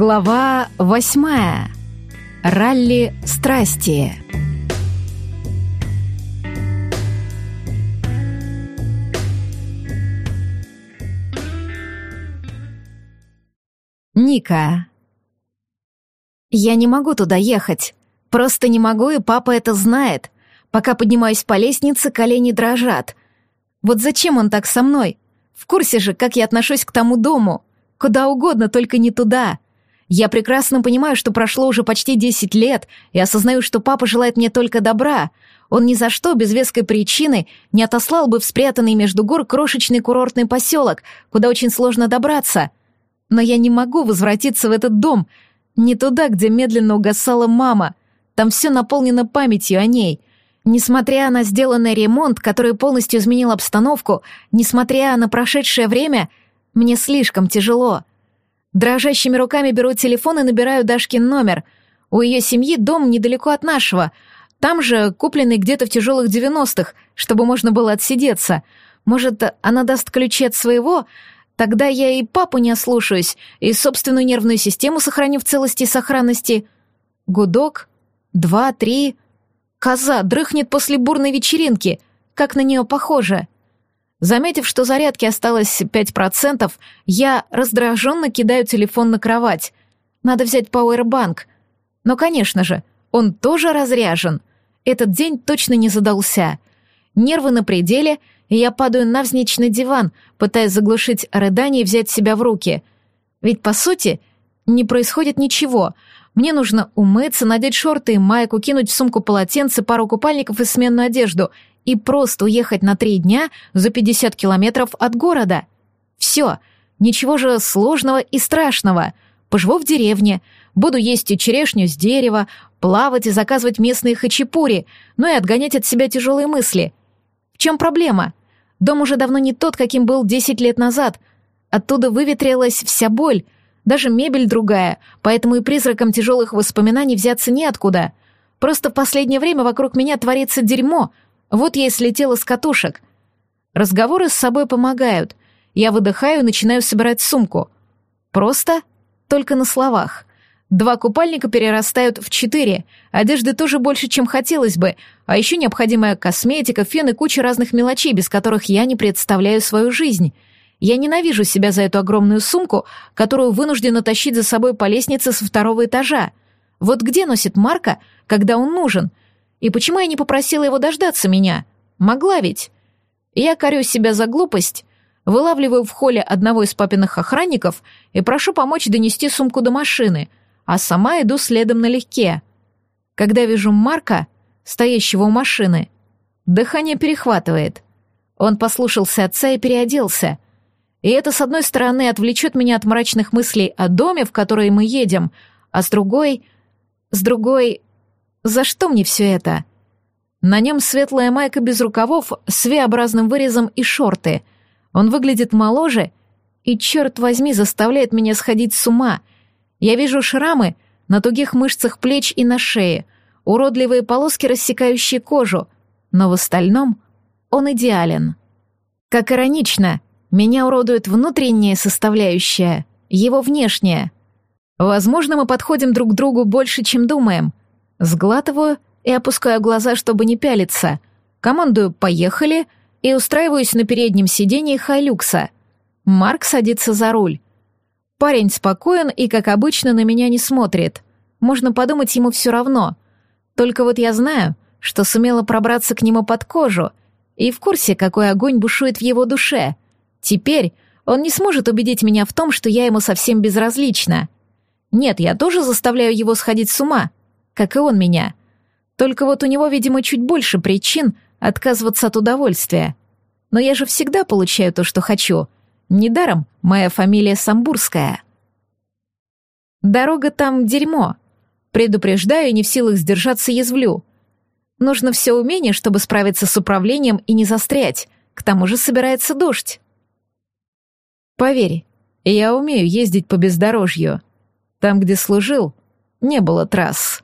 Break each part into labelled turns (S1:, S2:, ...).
S1: Глава восьмая. Ралли страсти. Ника. Я не могу туда ехать. Просто не могу, и папа это знает. Пока поднимаюсь по лестнице, колени дрожат. Вот зачем он так со мной? В курсе же, как я отношусь к тому дому. Куда угодно, только не туда. Я прекрасно понимаю, что прошло уже почти 10 лет, и осознаю, что папа желает мне только добра. Он ни за что, без веской причины, не отослал бы в спрятанный между гор крошечный курортный поселок, куда очень сложно добраться. Но я не могу возвратиться в этот дом, не туда, где медленно угасала мама. Там все наполнено памятью о ней. Несмотря на сделанный ремонт, который полностью изменил обстановку, несмотря на прошедшее время, мне слишком тяжело — Дрожащими руками беру телефон и набираю Дашкин номер. У ее семьи дом недалеко от нашего. Там же купленный где-то в тяжелых девяностых, чтобы можно было отсидеться. Может, она даст ключи от своего? Тогда я и папу не ослушаюсь, и собственную нервную систему сохраню в целости и сохранности. Гудок. Два, три. Коза дрыхнет после бурной вечеринки. Как на нее похоже. — Заметив, что зарядки осталось 5%, я раздраженно кидаю телефон на кровать. Надо взять пауэрбанк. Но, конечно же, он тоже разряжен. Этот день точно не задался. Нервы на пределе, и я падаю навзничь на диван, пытаясь заглушить рыдание и взять себя в руки. Ведь, по сути, не происходит ничего. Мне нужно умыться, надеть шорты и майку, кинуть в сумку полотенце, пару купальников и сменную одежду — и просто уехать на три дня за 50 километров от города. Все, ничего же сложного и страшного. Поживу в деревне, буду есть черешню с дерева, плавать и заказывать местные хачапури, ну и отгонять от себя тяжелые мысли. В чем проблема? Дом уже давно не тот, каким был 10 лет назад. Оттуда выветрилась вся боль, даже мебель другая, поэтому и призраком тяжелых воспоминаний взяться неоткуда. Просто в последнее время вокруг меня творится дерьмо — вот я и слетела с катушек. Разговоры с собой помогают. Я выдыхаю и начинаю собирать сумку. Просто, только на словах. Два купальника перерастают в четыре, одежды тоже больше, чем хотелось бы, а еще необходимая косметика, фен и куча разных мелочей, без которых я не представляю свою жизнь. Я ненавижу себя за эту огромную сумку, которую вынуждена тащить за собой по лестнице со второго этажа. Вот где носит Марка, когда он нужен? И почему я не попросила его дождаться меня? Могла ведь. Я корю себя за глупость, вылавливаю в холле одного из папиных охранников и прошу помочь донести сумку до машины, а сама иду следом налегке. Когда вижу Марка, стоящего у машины, дыхание перехватывает. Он послушался отца и переоделся. И это, с одной стороны, отвлечет меня от мрачных мыслей о доме, в который мы едем, а с другой... С другой... За что мне все это? На нем светлая майка без рукавов с V-образным вырезом и шорты. Он выглядит моложе и, черт возьми, заставляет меня сходить с ума. Я вижу шрамы на тугих мышцах плеч и на шее, уродливые полоски, рассекающие кожу, но в остальном он идеален. Как иронично, меня уродует внутренняя составляющая, его внешняя. Возможно, мы подходим друг к другу больше, чем думаем — Сглатываю и опускаю глаза, чтобы не пялиться. Командую «Поехали» и устраиваюсь на переднем сидении Хайлюкса. Марк садится за руль. Парень спокоен и, как обычно, на меня не смотрит. Можно подумать, ему все равно. Только вот я знаю, что сумела пробраться к нему под кожу и в курсе, какой огонь бушует в его душе. Теперь он не сможет убедить меня в том, что я ему совсем безразлична. Нет, я тоже заставляю его сходить с ума — как и он меня. Только вот у него, видимо, чуть больше причин отказываться от удовольствия. Но я же всегда получаю то, что хочу. Недаром моя фамилия Самбурская. Дорога там дерьмо. Предупреждаю, не в силах сдержаться, язвлю. Нужно все умение, чтобы справиться с управлением и не застрять. К тому же собирается дождь. Поверь, я умею ездить по бездорожью. Там, где служил, не было трасс.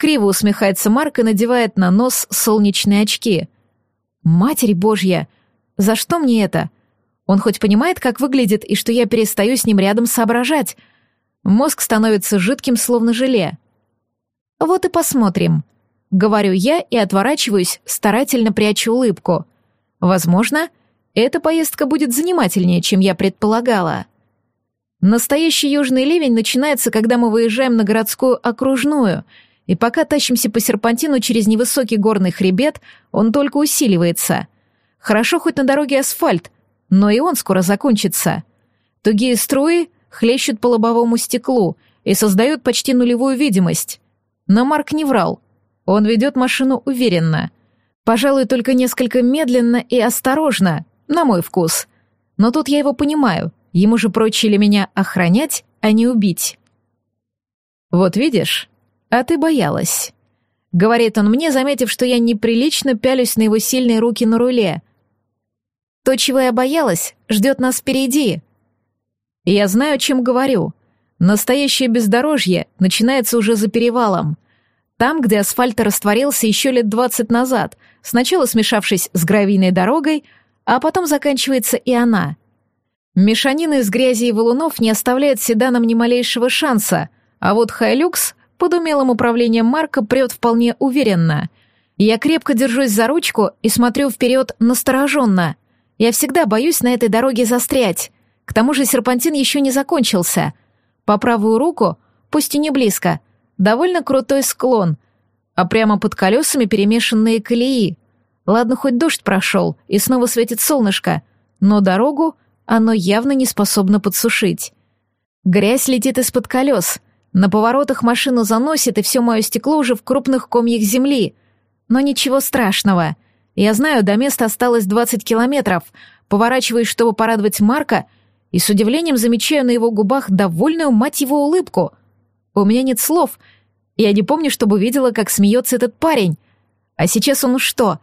S1: Криво усмехается Марк и надевает на нос солнечные очки. «Матерь Божья! За что мне это? Он хоть понимает, как выглядит, и что я перестаю с ним рядом соображать? Мозг становится жидким, словно желе. Вот и посмотрим. Говорю я и отворачиваюсь, старательно прячу улыбку. Возможно, эта поездка будет занимательнее, чем я предполагала. Настоящий южный ливень начинается, когда мы выезжаем на городскую окружную, и пока тащимся по серпантину через невысокий горный хребет, он только усиливается. Хорошо хоть на дороге асфальт, но и он скоро закончится. Тугие струи хлещут по лобовому стеклу и создают почти нулевую видимость. Но Марк не врал. Он ведет машину уверенно. Пожалуй, только несколько медленно и осторожно, на мой вкус. Но тут я его понимаю. Ему же прочили меня охранять, а не убить. «Вот видишь, а ты боялась», — говорит он мне, заметив, что я неприлично пялюсь на его сильные руки на руле. «То, чего я боялась, ждет нас впереди». Я знаю, о чем говорю. Настоящее бездорожье начинается уже за перевалом. Там, где асфальт растворился еще лет двадцать назад, сначала смешавшись с гравийной дорогой, а потом заканчивается и она. Мешанина из грязи и валунов не оставляет седанам ни малейшего шанса, а вот Хайлюкс под умелым управлением Марка прет вполне уверенно. Я крепко держусь за ручку и смотрю вперед настороженно. Я всегда боюсь на этой дороге застрять. К тому же серпантин еще не закончился. По правую руку, пусть и не близко, довольно крутой склон, а прямо под колесами перемешанные колеи. Ладно, хоть дождь прошел, и снова светит солнышко, но дорогу оно явно не способно подсушить. Грязь летит из-под колес. На поворотах машину заносит, и все мое стекло уже в крупных комьях земли. Но ничего страшного. Я знаю, до места осталось 20 километров. Поворачиваюсь, чтобы порадовать Марка, и с удивлением замечаю на его губах довольную, мать его, улыбку. У меня нет слов. Я не помню, чтобы видела, как смеется этот парень. А сейчас он что,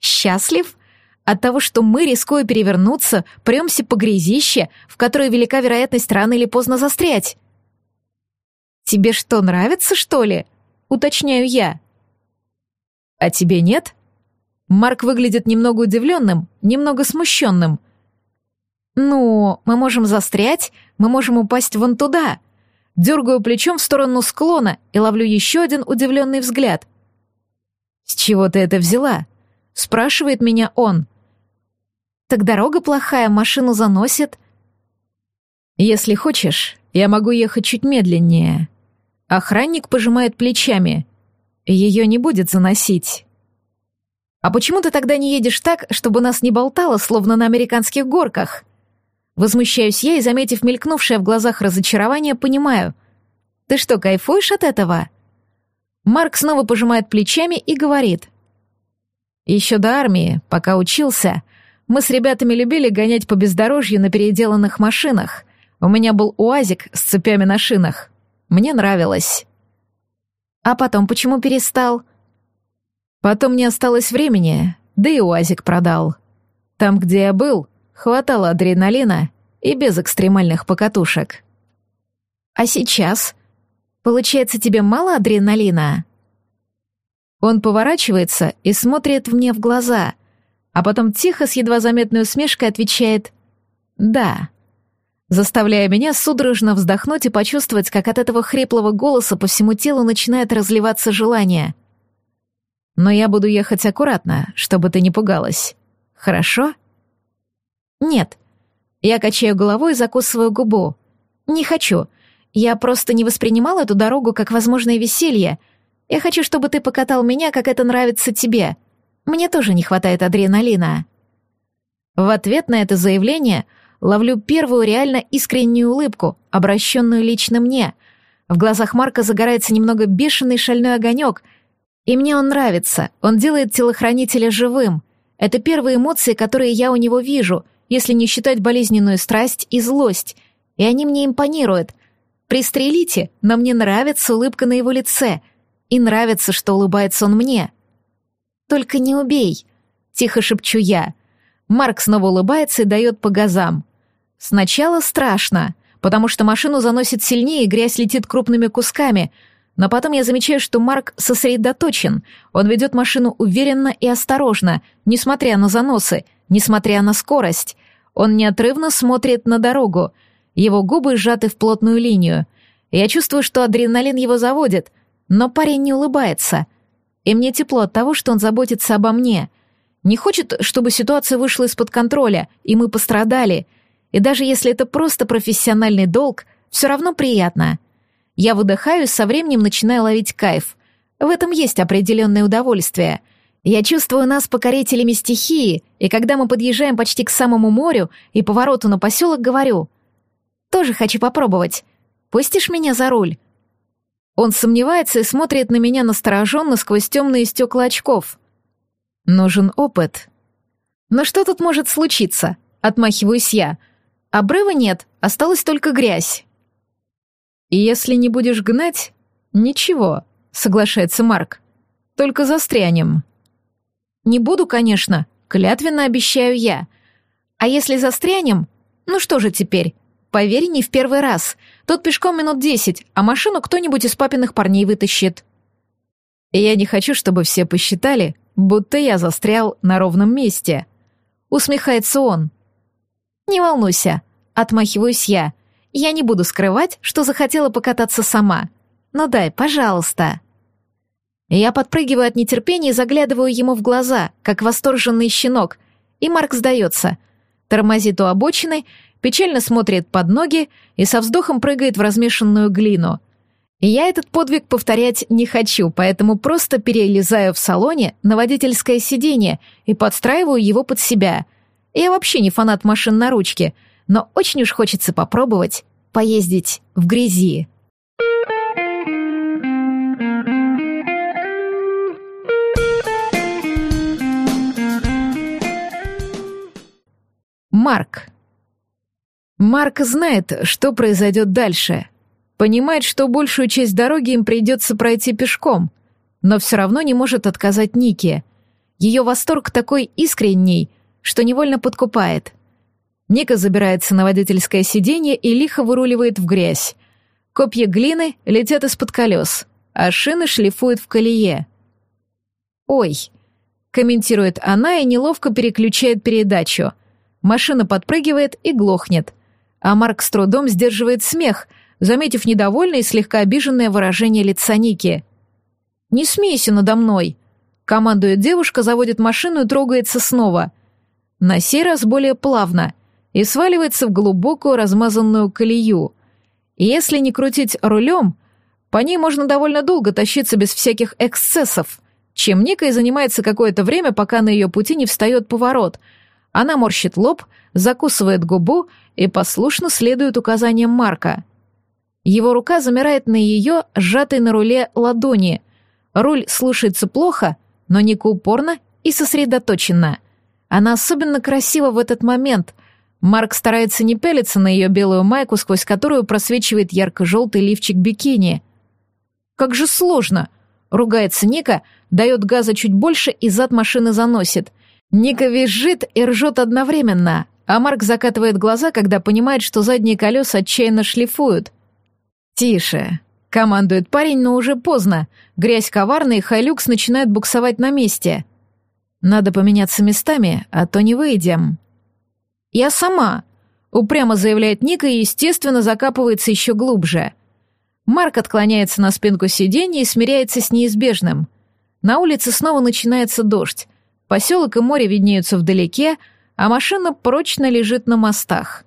S1: Счастлив? От того, что мы, рискуя перевернуться, премся по грязище, в которой велика вероятность рано или поздно застрять. «Тебе что, нравится, что ли?» — уточняю я. «А тебе нет?» Марк выглядит немного удивленным, немного смущенным. «Ну, мы можем застрять, мы можем упасть вон туда». Дергаю плечом в сторону склона и ловлю еще один удивленный взгляд. «С чего ты это взяла?» спрашивает меня он. Так дорога плохая, машину заносит. Если хочешь, я могу ехать чуть медленнее. Охранник пожимает плечами. Ее не будет заносить. А почему ты тогда не едешь так, чтобы нас не болтало, словно на американских горках? Возмущаюсь я и, заметив мелькнувшее в глазах разочарование, понимаю. Ты что, кайфуешь от этого? Марк снова пожимает плечами и говорит. Еще до армии, пока учился, мы с ребятами любили гонять по бездорожью на переделанных машинах. У меня был УАЗик с цепями на шинах. Мне нравилось. А потом почему перестал? Потом не осталось времени, да и УАЗик продал. Там, где я был, хватало адреналина и без экстремальных покатушек. А сейчас? Получается, тебе мало адреналина? Он поворачивается и смотрит мне в глаза, а потом тихо с едва заметной усмешкой отвечает «да», заставляя меня судорожно вздохнуть и почувствовать, как от этого хриплого голоса по всему телу начинает разливаться желание. «Но я буду ехать аккуратно, чтобы ты не пугалась. Хорошо?» «Нет». Я качаю головой и закусываю губу. «Не хочу. Я просто не воспринимала эту дорогу как возможное веселье, я хочу, чтобы ты покатал меня, как это нравится тебе. Мне тоже не хватает адреналина». В ответ на это заявление ловлю первую реально искреннюю улыбку, обращенную лично мне. В глазах Марка загорается немного бешеный шальной огонек, и мне он нравится, он делает телохранителя живым. Это первые эмоции, которые я у него вижу, если не считать болезненную страсть и злость, и они мне импонируют. Пристрелите, но мне нравится улыбка на его лице — и нравится, что улыбается он мне. «Только не убей», — тихо шепчу я. Марк снова улыбается и дает по газам. Сначала страшно, потому что машину заносит сильнее, и грязь летит крупными кусками, но потом я замечаю, что Марк сосредоточен. Он ведет машину уверенно и осторожно, несмотря на заносы, несмотря на скорость. Он неотрывно смотрит на дорогу. Его губы сжаты в плотную линию — Я чувствую, что адреналин его заводит, но парень не улыбается. И мне тепло от того, что он заботится обо мне. Не хочет, чтобы ситуация вышла из-под контроля, и мы пострадали. И даже если это просто профессиональный долг, все равно приятно. Я выдыхаю со временем начинаю ловить кайф. В этом есть определенное удовольствие. Я чувствую нас покорителями стихии, и когда мы подъезжаем почти к самому морю и повороту на поселок, говорю, «Тоже хочу попробовать. Пустишь меня за руль?» Он сомневается и смотрит на меня настороженно сквозь темные стекла очков. Нужен опыт. Но что тут может случиться? Отмахиваюсь я. Обрыва нет, осталась только грязь. И если не будешь гнать, ничего, соглашается Марк. Только застрянем. Не буду, конечно, клятвенно обещаю я. А если застрянем, ну что же теперь? Поверь, не в первый раз. Тут пешком минут десять, а машину кто-нибудь из папиных парней вытащит. Я не хочу, чтобы все посчитали, будто я застрял на ровном месте. Усмехается он. Не волнуйся, отмахиваюсь я. Я не буду скрывать, что захотела покататься сама. Ну дай, пожалуйста. Я подпрыгиваю от нетерпения и заглядываю ему в глаза, как восторженный щенок, и Марк сдается. Тормозит у обочины печально смотрит под ноги и со вздохом прыгает в размешанную глину. Я этот подвиг повторять не хочу, поэтому просто перелезаю в салоне на водительское сиденье и подстраиваю его под себя. Я вообще не фанат машин на ручке, но очень уж хочется попробовать поездить в грязи. Марк. Марк знает, что произойдет дальше. Понимает, что большую часть дороги им придется пройти пешком, но все равно не может отказать Нике. Ее восторг такой искренний, что невольно подкупает. Ника забирается на водительское сиденье и лихо выруливает в грязь. Копья глины летят из-под колес, а шины шлифуют в колее. «Ой», — комментирует она и неловко переключает передачу. Машина подпрыгивает и глохнет а Марк с трудом сдерживает смех, заметив недовольное и слегка обиженное выражение лица Ники. «Не смейся надо мной!» Командует девушка, заводит машину и трогается снова. На сей раз более плавно и сваливается в глубокую размазанную колею. И если не крутить рулем, по ней можно довольно долго тащиться без всяких эксцессов, чем Ника и занимается какое-то время, пока на ее пути не встает поворот. Она морщит лоб, закусывает губу и послушно следует указаниям Марка. Его рука замирает на ее, сжатой на руле ладони. Руль слушается плохо, но Ника упорно и сосредоточена. Она особенно красива в этот момент. Марк старается не пялиться на ее белую майку, сквозь которую просвечивает ярко-желтый лифчик бикини. «Как же сложно!» — ругается Ника, дает газа чуть больше и зад машины заносит. Ника визжит и ржет одновременно, а Марк закатывает глаза, когда понимает, что задние колеса отчаянно шлифуют. «Тише!» — командует парень, но уже поздно. Грязь коварная, и Хайлюкс начинает буксовать на месте. «Надо поменяться местами, а то не выйдем». «Я сама!» — упрямо заявляет Ника и, естественно, закапывается еще глубже. Марк отклоняется на спинку сиденья и смиряется с неизбежным. На улице снова начинается дождь. Поселок и море виднеются вдалеке, а машина прочно лежит на мостах.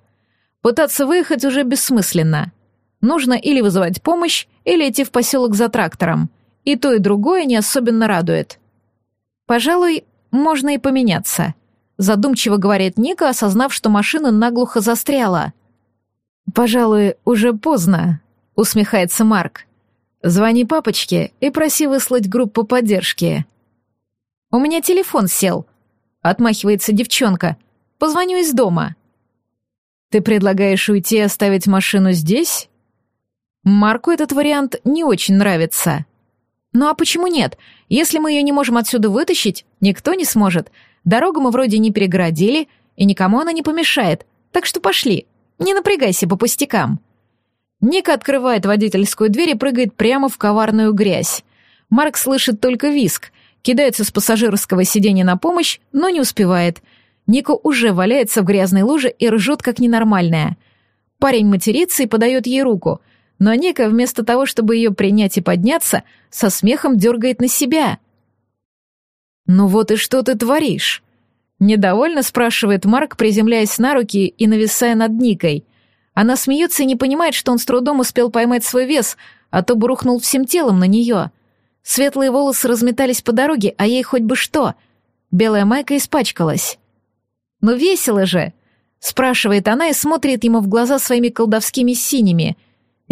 S1: Пытаться выехать уже бессмысленно. Нужно или вызывать помощь, или идти в поселок за трактором. И то, и другое не особенно радует. Пожалуй, можно и поменяться. Задумчиво говорит Ника, осознав, что машина наглухо застряла. «Пожалуй, уже поздно», — усмехается Марк. «Звони папочке и проси выслать группу поддержки». «У меня телефон сел», Отмахивается девчонка. Позвоню из дома. Ты предлагаешь уйти и оставить машину здесь? Марку этот вариант не очень нравится. Ну а почему нет? Если мы ее не можем отсюда вытащить, никто не сможет. Дорогу мы вроде не перегородили, и никому она не помешает. Так что пошли. Не напрягайся по пустякам. Ника открывает водительскую дверь и прыгает прямо в коварную грязь. Марк слышит только виск, кидается с пассажирского сиденья на помощь, но не успевает. Нико уже валяется в грязной луже и ржет как ненормальная. Парень матерится и подает ей руку, но Ника вместо того, чтобы ее принять и подняться, со смехом дергает на себя. «Ну вот и что ты творишь?» Недовольно спрашивает Марк, приземляясь на руки и нависая над Никой. Она смеется и не понимает, что он с трудом успел поймать свой вес, а то бы рухнул всем телом на нее. Светлые волосы разметались по дороге, а ей хоть бы что. Белая майка испачкалась. «Ну весело же!» — спрашивает она и смотрит ему в глаза своими колдовскими синими.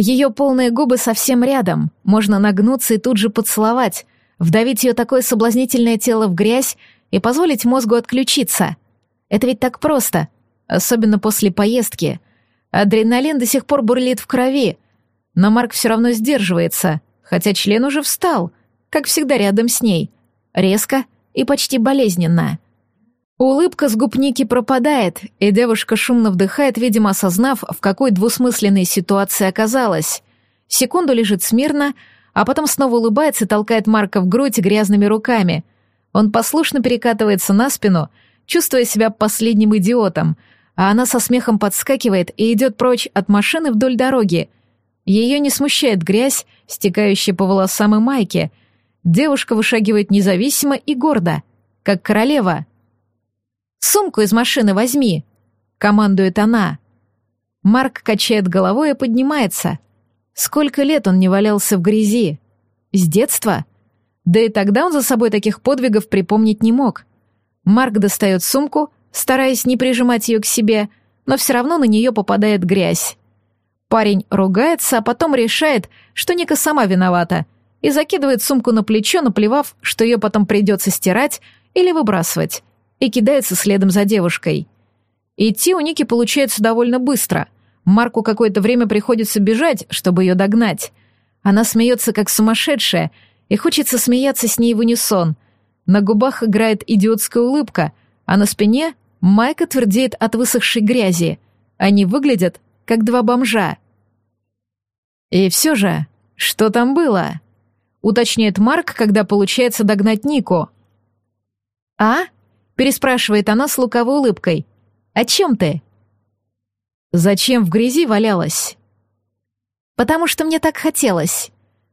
S1: Ее полные губы совсем рядом, можно нагнуться и тут же поцеловать, вдавить ее такое соблазнительное тело в грязь и позволить мозгу отключиться. Это ведь так просто, особенно после поездки. Адреналин до сих пор бурлит в крови, но Марк все равно сдерживается, хотя член уже встал, как всегда рядом с ней, резко и почти болезненно. Улыбка с губ Ники пропадает, и девушка шумно вдыхает, видимо, осознав, в какой двусмысленной ситуации оказалась. Секунду лежит смирно, а потом снова улыбается и толкает Марка в грудь грязными руками. Он послушно перекатывается на спину, чувствуя себя последним идиотом, а она со смехом подскакивает и идет прочь от машины вдоль дороги. Ее не смущает грязь, стекающая по волосам и майке. Девушка вышагивает независимо и гордо, как королева — «Сумку из машины возьми!» — командует она. Марк качает головой и поднимается. Сколько лет он не валялся в грязи? С детства? Да и тогда он за собой таких подвигов припомнить не мог. Марк достает сумку, стараясь не прижимать ее к себе, но все равно на нее попадает грязь. Парень ругается, а потом решает, что Ника сама виновата, и закидывает сумку на плечо, наплевав, что ее потом придется стирать или выбрасывать и кидается следом за девушкой. Идти у Ники получается довольно быстро. Марку какое-то время приходится бежать, чтобы ее догнать. Она смеется как сумасшедшая, и хочется смеяться с ней в унисон. На губах играет идиотская улыбка, а на спине майка твердеет от высохшей грязи. Они выглядят как два бомжа. И все же, что там было? Уточняет Марк, когда получается догнать Нику. «А?» Переспрашивает она с луковой улыбкой. «О чем ты?» «Зачем в грязи валялась?» «Потому что мне так хотелось».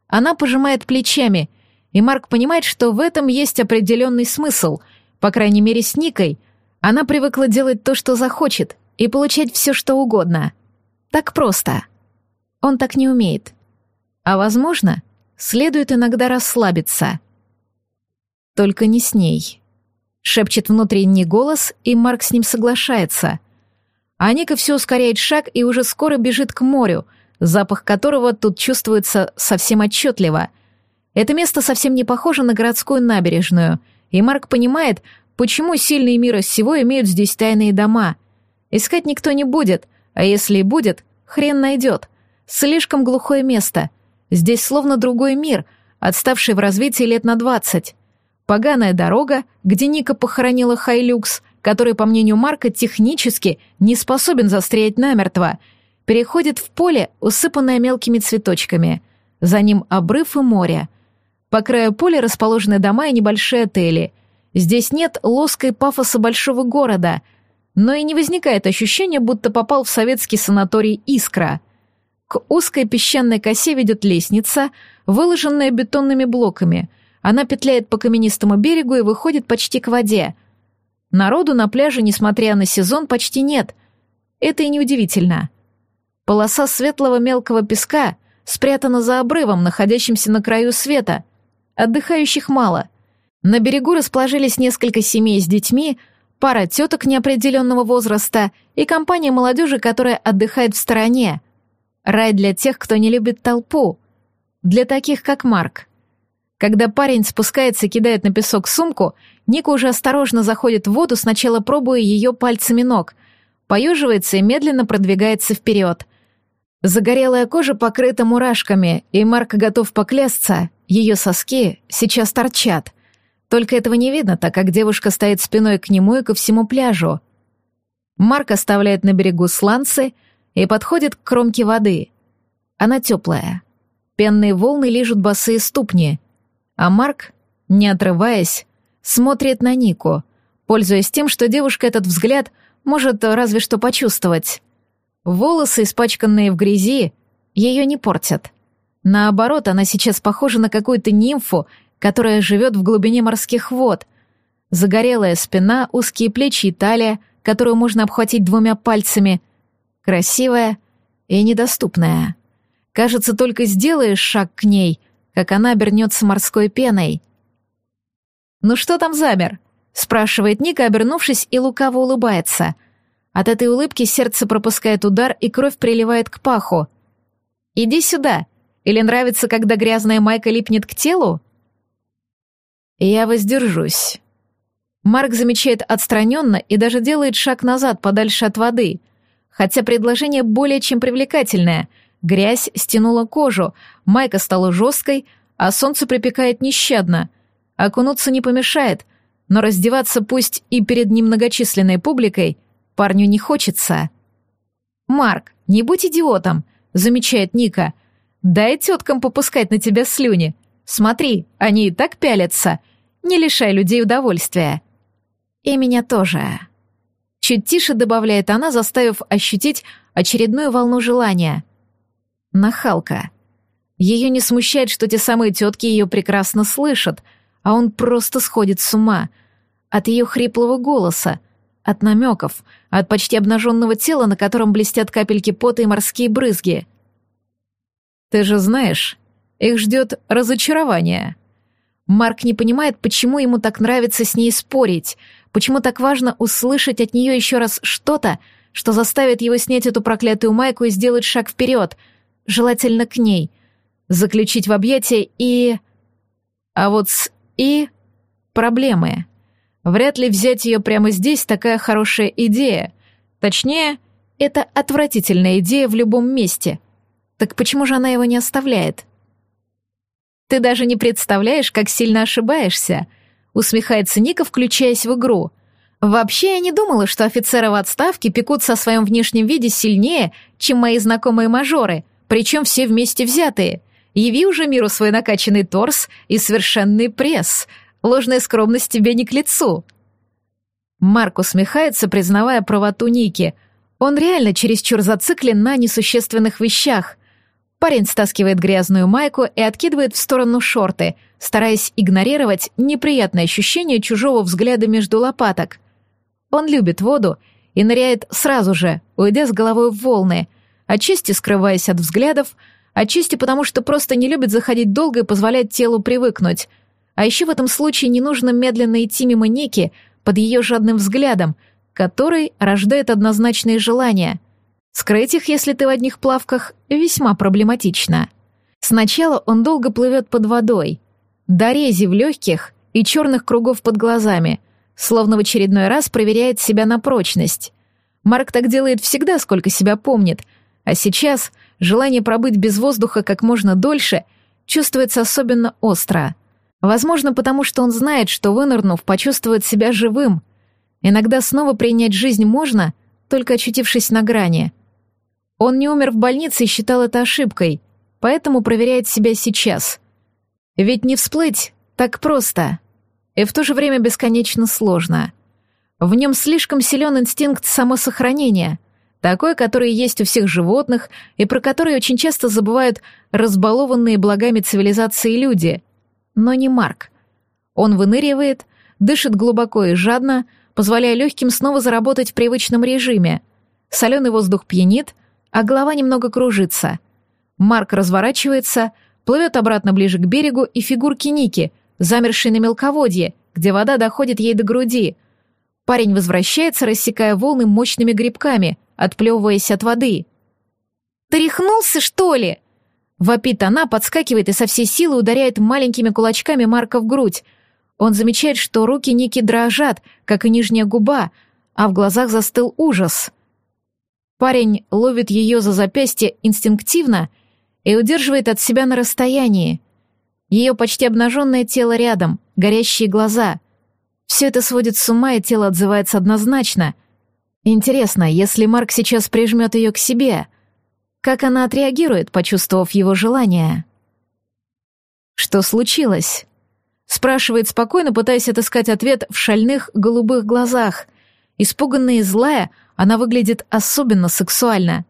S1: Она пожимает плечами, и Марк понимает, что в этом есть определенный смысл, по крайней мере с Никой. Она привыкла делать то, что захочет, и получать все, что угодно. Так просто. Он так не умеет. А возможно, следует иногда расслабиться. Только не с ней шепчет внутренний голос, и Марк с ним соглашается. А Ника все ускоряет шаг и уже скоро бежит к морю, запах которого тут чувствуется совсем отчетливо. Это место совсем не похоже на городскую набережную, и Марк понимает, почему сильные мира всего имеют здесь тайные дома. Искать никто не будет, а если и будет, хрен найдет. Слишком глухое место. Здесь словно другой мир, отставший в развитии лет на двадцать. Поганая дорога, где Ника похоронила Хайлюкс, который, по мнению Марка, технически не способен застрять намертво, переходит в поле, усыпанное мелкими цветочками. За ним обрыв и море. По краю поля расположены дома и небольшие отели. Здесь нет лоска и пафоса большого города, но и не возникает ощущения, будто попал в советский санаторий «Искра». К узкой песчаной косе ведет лестница, выложенная бетонными блоками — она петляет по каменистому берегу и выходит почти к воде. Народу на пляже, несмотря на сезон, почти нет. Это и неудивительно. Полоса светлого мелкого песка спрятана за обрывом, находящимся на краю света. Отдыхающих мало. На берегу расположились несколько семей с детьми, пара теток неопределенного возраста и компания молодежи, которая отдыхает в стороне. Рай для тех, кто не любит толпу. Для таких, как Марк. Когда парень спускается и кидает на песок сумку, Ника уже осторожно заходит в воду, сначала пробуя ее пальцами ног, поеживается и медленно продвигается вперед. Загорелая кожа покрыта мурашками, и Марк готов поклясться, ее соски сейчас торчат. Только этого не видно, так как девушка стоит спиной к нему и ко всему пляжу. Марк оставляет на берегу сланцы и подходит к кромке воды. Она теплая. Пенные волны лижут босые ступни — а Марк, не отрываясь, смотрит на Нику, пользуясь тем, что девушка этот взгляд может разве что почувствовать. Волосы, испачканные в грязи, ее не портят. Наоборот, она сейчас похожа на какую-то нимфу, которая живет в глубине морских вод. Загорелая спина, узкие плечи и талия, которую можно обхватить двумя пальцами. Красивая и недоступная. Кажется, только сделаешь шаг к ней, как она обернется морской пеной. «Ну что там замер?» — спрашивает Ника, обернувшись, и лукаво улыбается. От этой улыбки сердце пропускает удар, и кровь приливает к паху. «Иди сюда!» Или нравится, когда грязная майка липнет к телу? Я воздержусь. Марк замечает отстраненно и даже делает шаг назад, подальше от воды. Хотя предложение более чем привлекательное. Грязь стянула кожу, майка стала жесткой, а солнце припекает нещадно. Окунуться не помешает, но раздеваться пусть и перед немногочисленной публикой парню не хочется. «Марк, не будь идиотом», — замечает Ника — Дай теткам попускать на тебя слюни. Смотри, они и так пялятся. Не лишай людей удовольствия. И меня тоже. Чуть тише добавляет она, заставив ощутить очередную волну желания. Нахалка. Ее не смущает, что те самые тетки ее прекрасно слышат, а он просто сходит с ума. От ее хриплого голоса, от намеков, от почти обнаженного тела, на котором блестят капельки пота и морские брызги — ты же знаешь, их ждет разочарование. Марк не понимает, почему ему так нравится с ней спорить, почему так важно услышать от нее еще раз что-то, что заставит его снять эту проклятую майку и сделать шаг вперед, желательно к ней, заключить в объятия и... А вот с «и» проблемы. Вряд ли взять ее прямо здесь такая хорошая идея. Точнее, это отвратительная идея в любом месте — так почему же она его не оставляет? Ты даже не представляешь, как сильно ошибаешься, усмехается Ника, включаясь в игру. Вообще я не думала, что офицеры в отставке пекутся о своем внешнем виде сильнее, чем мои знакомые мажоры, причем все вместе взятые. Яви уже миру свой накачанный торс и совершенный пресс. Ложная скромность тебе не к лицу. Марк усмехается, признавая правоту Ники. Он реально чересчур зациклен на несущественных вещах. Парень стаскивает грязную майку и откидывает в сторону шорты, стараясь игнорировать неприятное ощущение чужого взгляда между лопаток. Он любит воду и ныряет сразу же, уйдя с головой в волны, отчасти скрываясь от взглядов, отчасти потому, что просто не любит заходить долго и позволять телу привыкнуть. А еще в этом случае не нужно медленно идти мимо Ники под ее жадным взглядом, который рождает однозначные желания — Скрыть их, если ты в одних плавках, весьма проблематично. Сначала он долго плывет под водой, до рези в легких и черных кругов под глазами, словно в очередной раз проверяет себя на прочность. Марк так делает всегда, сколько себя помнит, а сейчас желание пробыть без воздуха как можно дольше чувствуется особенно остро. Возможно, потому что он знает, что вынырнув, почувствует себя живым. Иногда снова принять жизнь можно, только очутившись на грани — он не умер в больнице и считал это ошибкой, поэтому проверяет себя сейчас. Ведь не всплыть так просто, и в то же время бесконечно сложно. В нем слишком силен инстинкт самосохранения, такой, который есть у всех животных и про который очень часто забывают разбалованные благами цивилизации люди. Но не Марк. Он выныривает, дышит глубоко и жадно, позволяя легким снова заработать в привычном режиме. Соленый воздух пьянит — а голова немного кружится. Марк разворачивается, плывет обратно ближе к берегу и фигурки Ники, замершей на мелководье, где вода доходит ей до груди. Парень возвращается, рассекая волны мощными грибками, отплевываясь от воды. «Тряхнулся, что ли?» Вопит она, подскакивает и со всей силы ударяет маленькими кулачками Марка в грудь. Он замечает, что руки Ники дрожат, как и нижняя губа, а в глазах застыл ужас. Парень ловит ее за запястье инстинктивно и удерживает от себя на расстоянии. Ее почти обнаженное тело рядом, горящие глаза. Все это сводит с ума, и тело отзывается однозначно. Интересно, если Марк сейчас прижмет ее к себе, как она отреагирует, почувствовав его желание? Что случилось? Спрашивает спокойно, пытаясь отыскать ответ в шальных голубых глазах. Испуганная и злая, она выглядит особенно сексуально.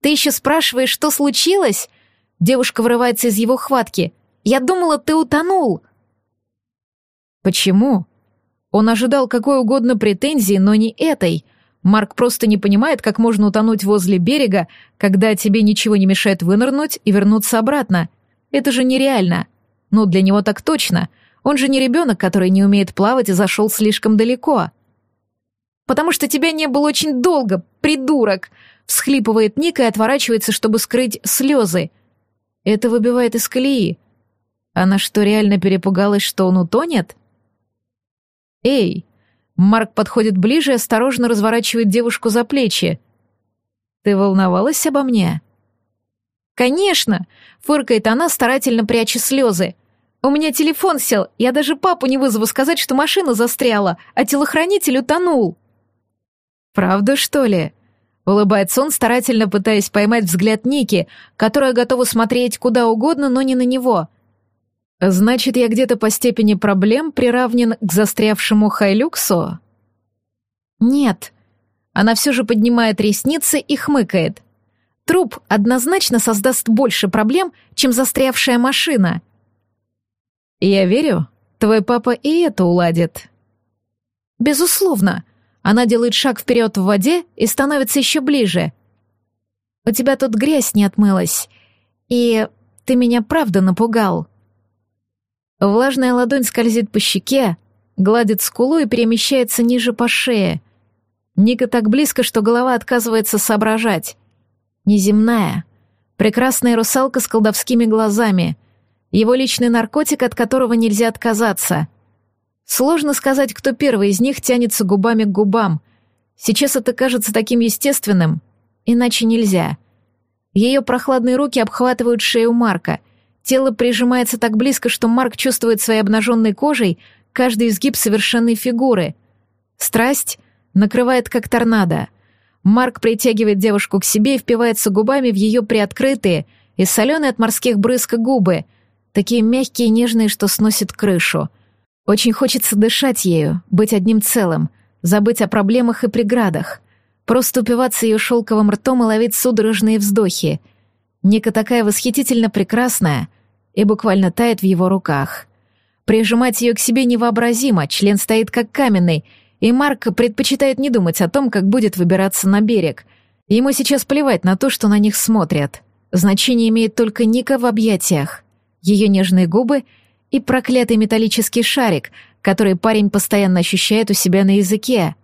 S1: Ты еще спрашиваешь, что случилось?» Девушка вырывается из его хватки. «Я думала, ты утонул!»
S2: «Почему?» Он ожидал какой угодно претензии, но не этой. Марк просто не понимает, как можно утонуть возле берега, когда тебе ничего не мешает вынырнуть и вернуться обратно. Это же нереально. Ну, для него так точно. Он же не ребенок, который не умеет плавать и зашел слишком далеко. «Потому что тебя не было очень долго, придурок!» всхлипывает Ника и отворачивается, чтобы скрыть слезы. Это выбивает из колеи. Она что, реально перепугалась, что он утонет? «Эй!» Марк подходит ближе и осторожно разворачивает девушку за плечи. «Ты волновалась обо мне?»
S1: «Конечно!» — фыркает она, старательно пряча слезы. «У меня телефон сел, я даже папу не вызову сказать, что машина застряла, а телохранитель утонул».
S2: «Правда, что ли?» Улыбается он, старательно пытаясь поймать взгляд Ники, которая готова смотреть куда угодно, но не на него. «Значит, я где-то по степени проблем приравнен к застрявшему Хайлюксу?»
S1: «Нет». Она все же поднимает ресницы и хмыкает. «Труп однозначно создаст больше проблем, чем застрявшая машина».
S2: «Я верю, твой папа и это уладит».
S1: «Безусловно», она делает шаг вперед в воде и становится еще ближе. «У тебя тут грязь не отмылась, и ты меня правда напугал». Влажная ладонь скользит по щеке, гладит скулу и перемещается ниже по шее. Ника так близко, что голова отказывается соображать. Неземная, прекрасная русалка с колдовскими глазами, его личный наркотик, от которого нельзя отказаться — Сложно сказать, кто первый из них тянется губами к губам. Сейчас это кажется таким естественным, иначе нельзя. Ее прохладные руки обхватывают шею Марка. Тело прижимается так близко, что Марк чувствует своей обнаженной кожей каждый изгиб совершенной фигуры. Страсть накрывает как торнадо. Марк притягивает девушку к себе и впивается губами в ее приоткрытые и соленые от морских брызг губы, такие мягкие и нежные, что сносит крышу — очень хочется дышать ею, быть одним целым, забыть о проблемах и преградах, просто упиваться ее шелковым ртом и ловить судорожные вздохи. Ника такая восхитительно прекрасная и буквально тает в его руках. Прижимать ее к себе невообразимо, член стоит как каменный, и Марк предпочитает не думать о том, как будет выбираться на берег. Ему сейчас плевать на то, что на них смотрят. Значение имеет только Ника в объятиях. Ее нежные губы — и проклятый металлический шарик, который парень постоянно ощущает у себя на языке.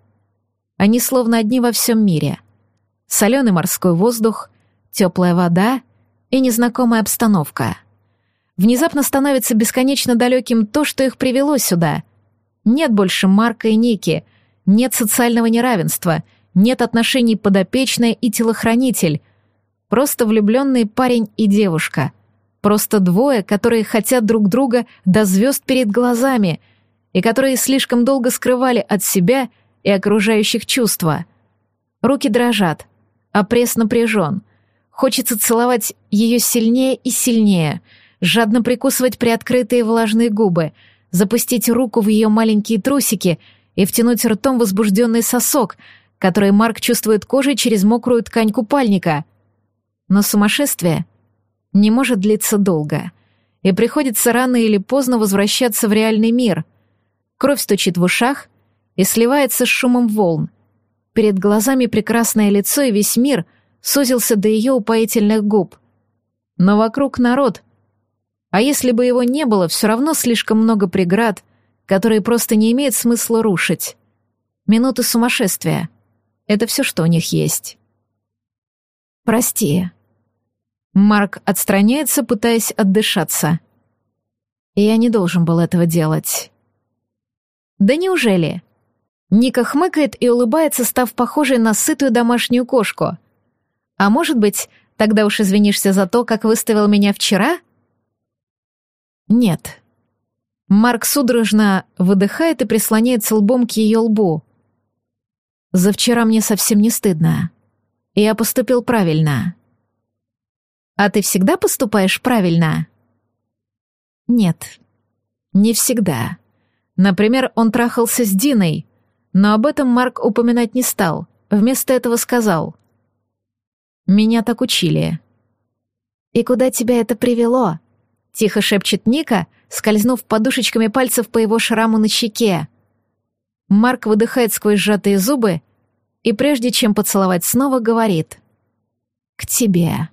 S1: Они словно одни во всем мире. Соленый морской воздух, теплая вода и незнакомая обстановка. Внезапно становится бесконечно далеким то, что их привело сюда. Нет больше Марка и Ники, нет социального неравенства, нет отношений подопечная и телохранитель. Просто влюбленный парень и девушка — Просто двое, которые хотят друг друга до звезд перед глазами и которые слишком долго скрывали от себя и окружающих чувства. Руки дрожат, а пресс напряжен. Хочется целовать ее сильнее и сильнее, жадно прикусывать приоткрытые влажные губы, запустить руку в ее маленькие трусики и втянуть ртом возбужденный сосок, который Марк чувствует кожей через мокрую ткань купальника. Но сумасшествие — не может длиться долго, и приходится рано или поздно возвращаться в реальный мир. Кровь стучит в ушах и сливается с шумом волн. Перед глазами прекрасное лицо, и весь мир сузился до ее упоительных губ. Но вокруг народ. А если бы его не было, все равно слишком много преград, которые просто не имеет смысла рушить. Минуты сумасшествия. Это все, что у них есть. «Прости», Марк отстраняется, пытаясь отдышаться. Я не должен был этого делать. Да неужели? Ника хмыкает и улыбается, став похожей на сытую домашнюю кошку. А может быть, тогда уж извинишься за то, как выставил меня вчера? Нет. Марк судорожно выдыхает и прислоняется лбом к ее лбу. За вчера мне совсем не стыдно. Я поступил правильно. А ты всегда поступаешь правильно? Нет, не всегда. Например, он трахался с Диной, но об этом Марк упоминать не стал, вместо этого сказал.
S2: Меня так учили.
S1: «И куда тебя это привело?» — тихо шепчет Ника, скользнув подушечками пальцев по его шраму на щеке.
S2: Марк выдыхает сквозь сжатые зубы и прежде чем поцеловать снова говорит «К тебе».